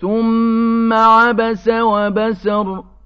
ثُمَّ عَبَسَ وَبَسَرَ